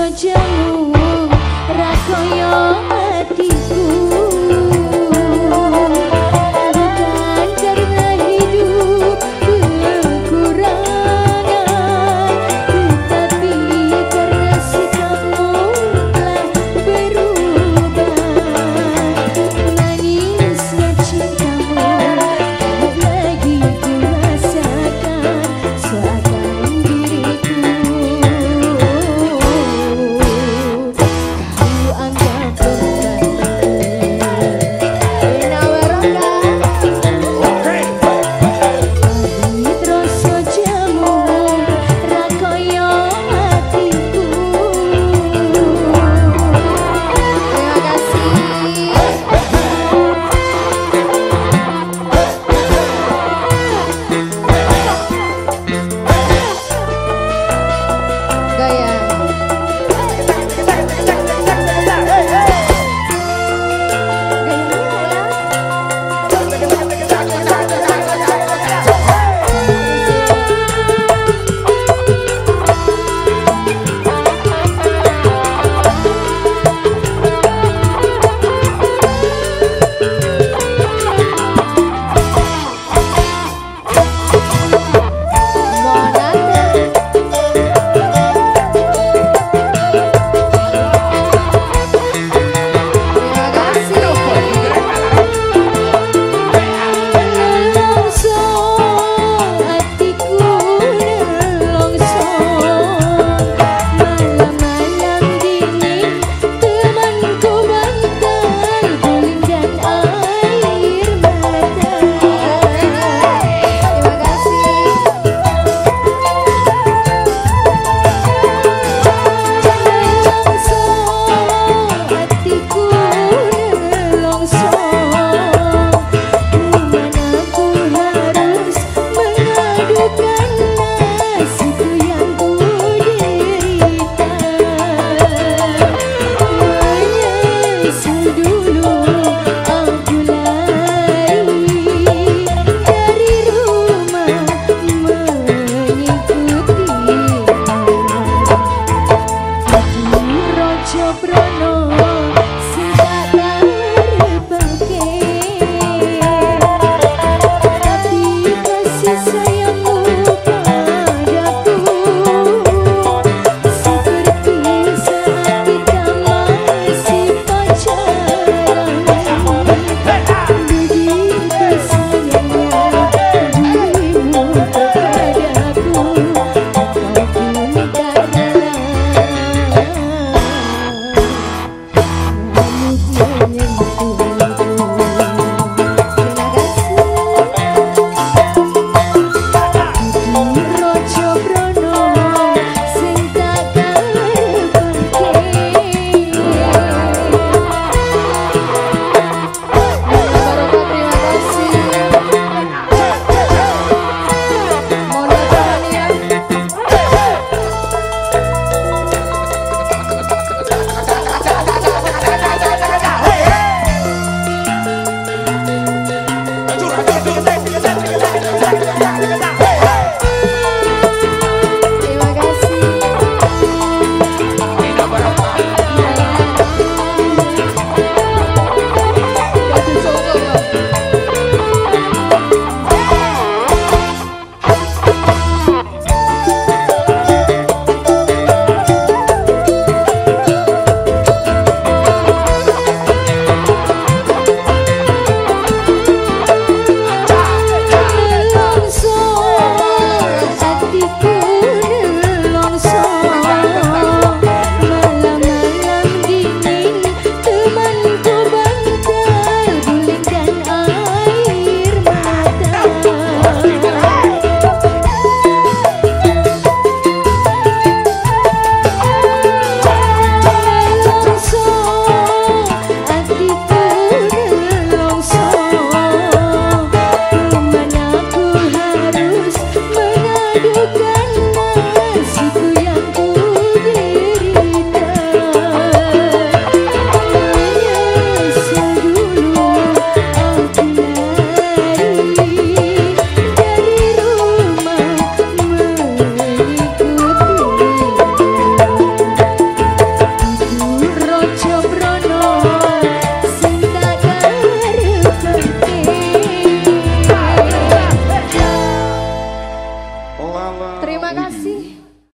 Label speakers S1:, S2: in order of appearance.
S1: wajahmu rakoyo hati yo